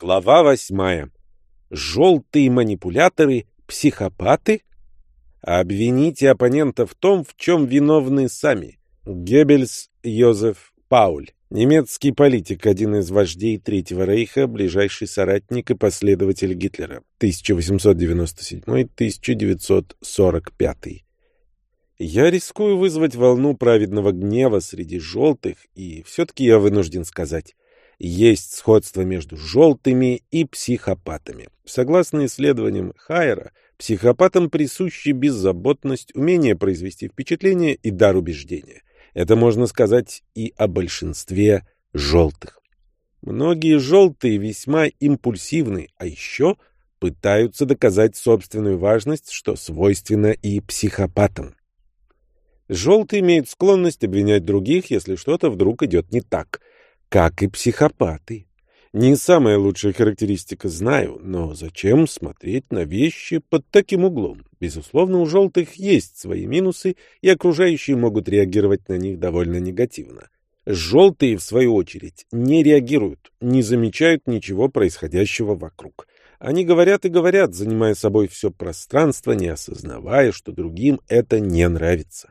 Глава восьмая. Желтые манипуляторы – психопаты? Обвините оппонента в том, в чем виновны сами. Геббельс Йозеф Пауль. Немецкий политик, один из вождей Третьего Рейха, ближайший соратник и последователь Гитлера. 1897-1945. Я рискую вызвать волну праведного гнева среди желтых, и все-таки я вынужден сказать, есть сходство между желтыми и психопатами. Согласно исследованиям Хайера, психопатам присущи беззаботность, умение произвести впечатление и дар убеждения. Это можно сказать и о большинстве желтых. Многие желтые весьма импульсивны, а еще пытаются доказать собственную важность, что свойственно и психопатам. Желтые имеют склонность обвинять других, если что-то вдруг идет не так, как и психопаты. Не самая лучшая характеристика, знаю, но зачем смотреть на вещи под таким углом? Безусловно, у желтых есть свои минусы, и окружающие могут реагировать на них довольно негативно. Желтые, в свою очередь, не реагируют, не замечают ничего происходящего вокруг. Они говорят и говорят, занимая собой все пространство, не осознавая, что другим это не нравится.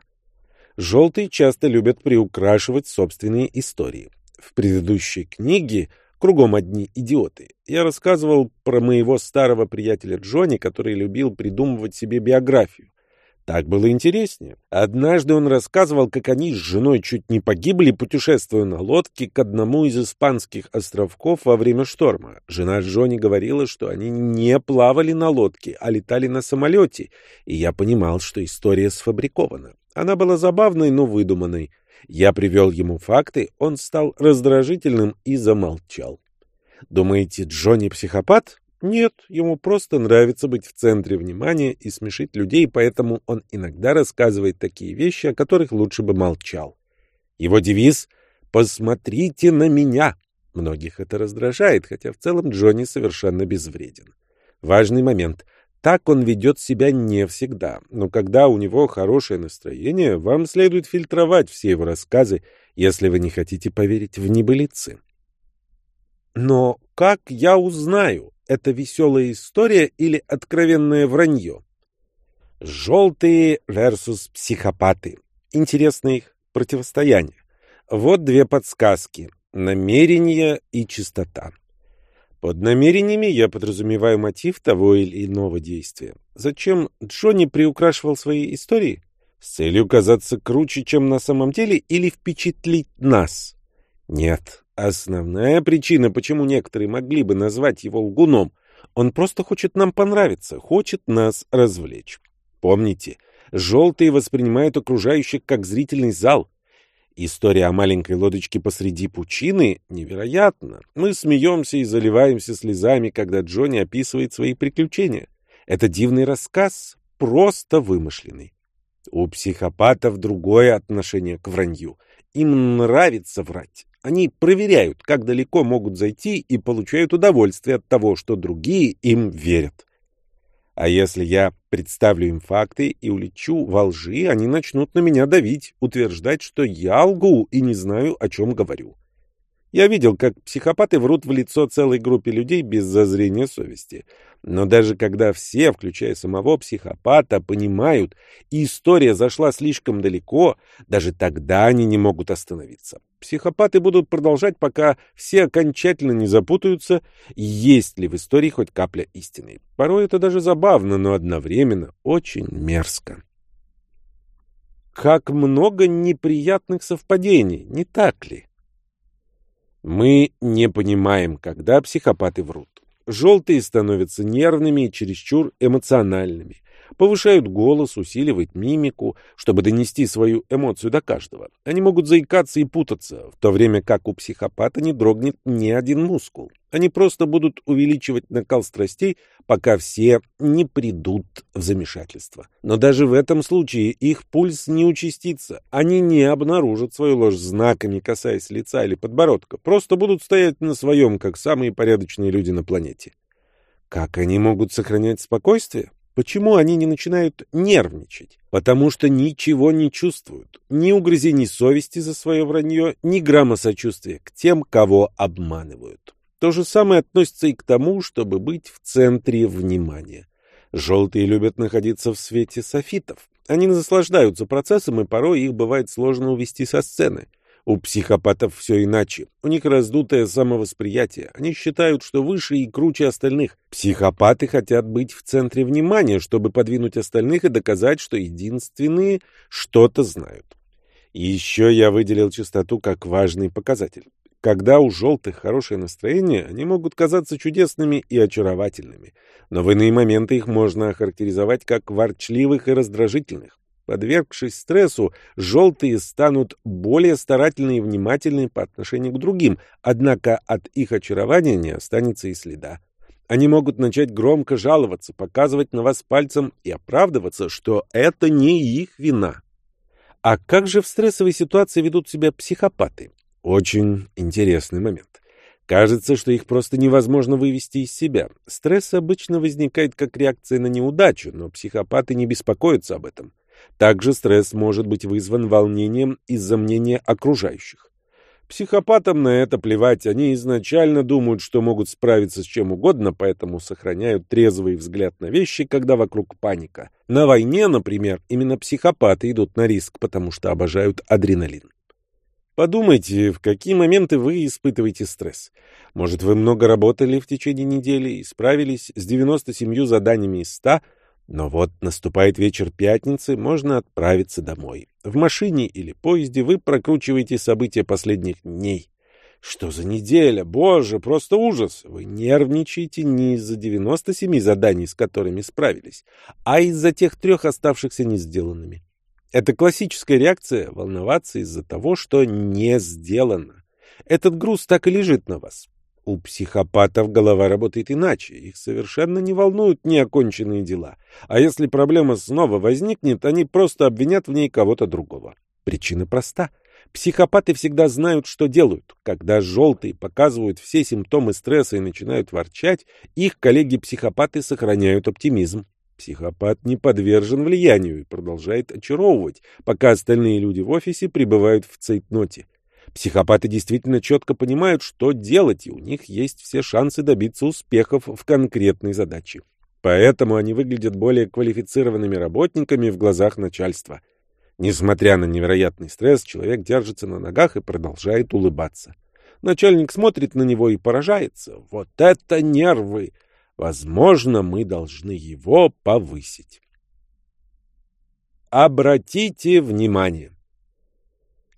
Желтые часто любят приукрашивать собственные истории. В предыдущей книге «Кругом одни идиоты» я рассказывал про моего старого приятеля Джонни, который любил придумывать себе биографию. Так было интереснее. Однажды он рассказывал, как они с женой чуть не погибли, путешествуя на лодке к одному из испанских островков во время шторма. Жена Джонни говорила, что они не плавали на лодке, а летали на самолете, и я понимал, что история сфабрикована. Она была забавной, но выдуманной. Я привел ему факты, он стал раздражительным и замолчал. Думаете, Джонни психопат? Нет, ему просто нравится быть в центре внимания и смешить людей, поэтому он иногда рассказывает такие вещи, о которых лучше бы молчал. Его девиз «Посмотрите на меня». Многих это раздражает, хотя в целом Джонни совершенно безвреден. Важный момент. Так он ведет себя не всегда, но когда у него хорошее настроение, вам следует фильтровать все его рассказы, если вы не хотите поверить в небылицы. Но как я узнаю, это веселая история или откровенное вранье? Желтые versus психопаты. Интересно их противостояние. Вот две подсказки. Намерение и чистота. Под намерениями я подразумеваю мотив того или иного действия. Зачем Джонни приукрашивал свои истории? С целью казаться круче, чем на самом деле, или впечатлить нас? Нет. Основная причина, почему некоторые могли бы назвать его лгуном, он просто хочет нам понравиться, хочет нас развлечь. Помните, желтые воспринимают окружающих как зрительный зал, История о маленькой лодочке посреди пучины невероятна. Мы смеемся и заливаемся слезами, когда Джонни описывает свои приключения. Это дивный рассказ, просто вымышленный. У психопатов другое отношение к вранью. Им нравится врать. Они проверяют, как далеко могут зайти и получают удовольствие от того, что другие им верят. А если я представлю им факты и улечу во лжи, они начнут на меня давить, утверждать, что я лгу и не знаю, о чем говорю. Я видел, как психопаты врут в лицо целой группе людей без зазрения совести. Но даже когда все, включая самого психопата, понимают, и история зашла слишком далеко, даже тогда они не могут остановиться. Психопаты будут продолжать, пока все окончательно не запутаются, есть ли в истории хоть капля истины. Порой это даже забавно, но одновременно очень мерзко. Как много неприятных совпадений, не так ли? Мы не понимаем, когда психопаты врут. Желтые становятся нервными и чересчур эмоциональными. Повышают голос, усиливают мимику, чтобы донести свою эмоцию до каждого. Они могут заикаться и путаться, в то время как у психопата не дрогнет ни один мускул. Они просто будут увеличивать накал страстей, пока все не придут в замешательство. Но даже в этом случае их пульс не участится. Они не обнаружат свою ложь знаками, касаясь лица или подбородка. Просто будут стоять на своем, как самые порядочные люди на планете. Как они могут сохранять спокойствие? Почему они не начинают нервничать? Потому что ничего не чувствуют. Ни угрызений совести за свое вранье, ни грамма сочувствия к тем, кого обманывают. То же самое относится и к тому, чтобы быть в центре внимания. Желтые любят находиться в свете софитов. Они наслаждаются процессом, и порой их бывает сложно увести со сцены. У психопатов все иначе. У них раздутое самовосприятие. Они считают, что выше и круче остальных. Психопаты хотят быть в центре внимания, чтобы подвинуть остальных и доказать, что единственные что-то знают. Еще я выделил чистоту как важный показатель. Когда у желтых хорошее настроение, они могут казаться чудесными и очаровательными, но в иные моменты их можно охарактеризовать как ворчливых и раздражительных. Подвергшись стрессу, желтые станут более старательны и внимательны по отношению к другим, однако от их очарования не останется и следа. Они могут начать громко жаловаться, показывать на вас пальцем и оправдываться, что это не их вина. А как же в стрессовой ситуации ведут себя психопаты? Очень интересный момент. Кажется, что их просто невозможно вывести из себя. Стресс обычно возникает как реакция на неудачу, но психопаты не беспокоятся об этом. Также стресс может быть вызван волнением из-за мнения окружающих. Психопатам на это плевать, они изначально думают, что могут справиться с чем угодно, поэтому сохраняют трезвый взгляд на вещи, когда вокруг паника. На войне, например, именно психопаты идут на риск, потому что обожают адреналин. Подумайте, в какие моменты вы испытываете стресс. Может, вы много работали в течение недели и справились с 97 заданиями из 100, но вот наступает вечер пятницы, можно отправиться домой. В машине или поезде вы прокручиваете события последних дней. Что за неделя? Боже, просто ужас! Вы нервничаете не из-за 97 заданий, с которыми справились, а из-за тех трех оставшихся не сделанными. Это классическая реакция — волноваться из-за того, что не сделано. Этот груз так и лежит на вас. У психопатов голова работает иначе, их совершенно не волнуют неоконченные дела. А если проблема снова возникнет, они просто обвинят в ней кого-то другого. Причина проста. Психопаты всегда знают, что делают. Когда желтые показывают все симптомы стресса и начинают ворчать, их коллеги-психопаты сохраняют оптимизм. Психопат не подвержен влиянию и продолжает очаровывать, пока остальные люди в офисе пребывают в цейтноте. Психопаты действительно четко понимают, что делать, и у них есть все шансы добиться успехов в конкретной задаче. Поэтому они выглядят более квалифицированными работниками в глазах начальства. Несмотря на невероятный стресс, человек держится на ногах и продолжает улыбаться. Начальник смотрит на него и поражается. Вот это нервы! Возможно, мы должны его повысить. Обратите внимание.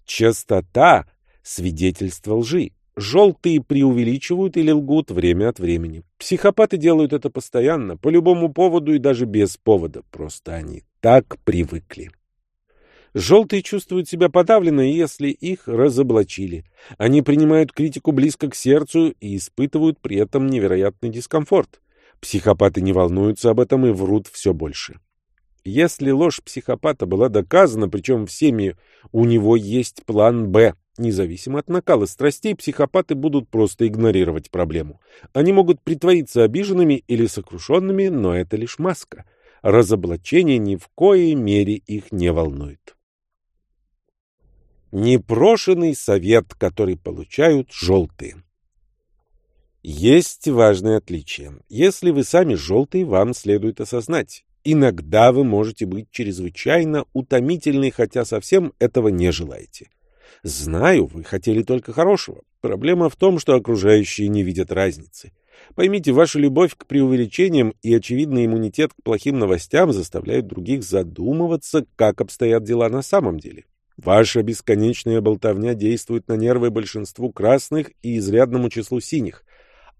Частота – свидетельство лжи. Желтые преувеличивают или лгут время от времени. Психопаты делают это постоянно, по любому поводу и даже без повода. Просто они так привыкли. Желтые чувствуют себя подавленно, если их разоблачили. Они принимают критику близко к сердцу и испытывают при этом невероятный дискомфорт. Психопаты не волнуются об этом и врут все больше. Если ложь психопата была доказана, причем всеми, у него есть план «Б». Независимо от накала страстей, психопаты будут просто игнорировать проблему. Они могут притвориться обиженными или сокрушенными, но это лишь маска. Разоблачение ни в коей мере их не волнует. Непрошенный совет, который получают желтые. Есть важное отличие. Если вы сами желтый, вам следует осознать. Иногда вы можете быть чрезвычайно утомительны, хотя совсем этого не желаете. Знаю, вы хотели только хорошего. Проблема в том, что окружающие не видят разницы. Поймите, ваша любовь к преувеличениям и очевидный иммунитет к плохим новостям заставляют других задумываться, как обстоят дела на самом деле. Ваша бесконечная болтовня действует на нервы большинству красных и изрядному числу синих,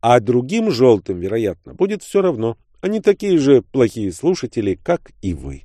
а другим желтым, вероятно, будет все равно. Они такие же плохие слушатели, как и вы.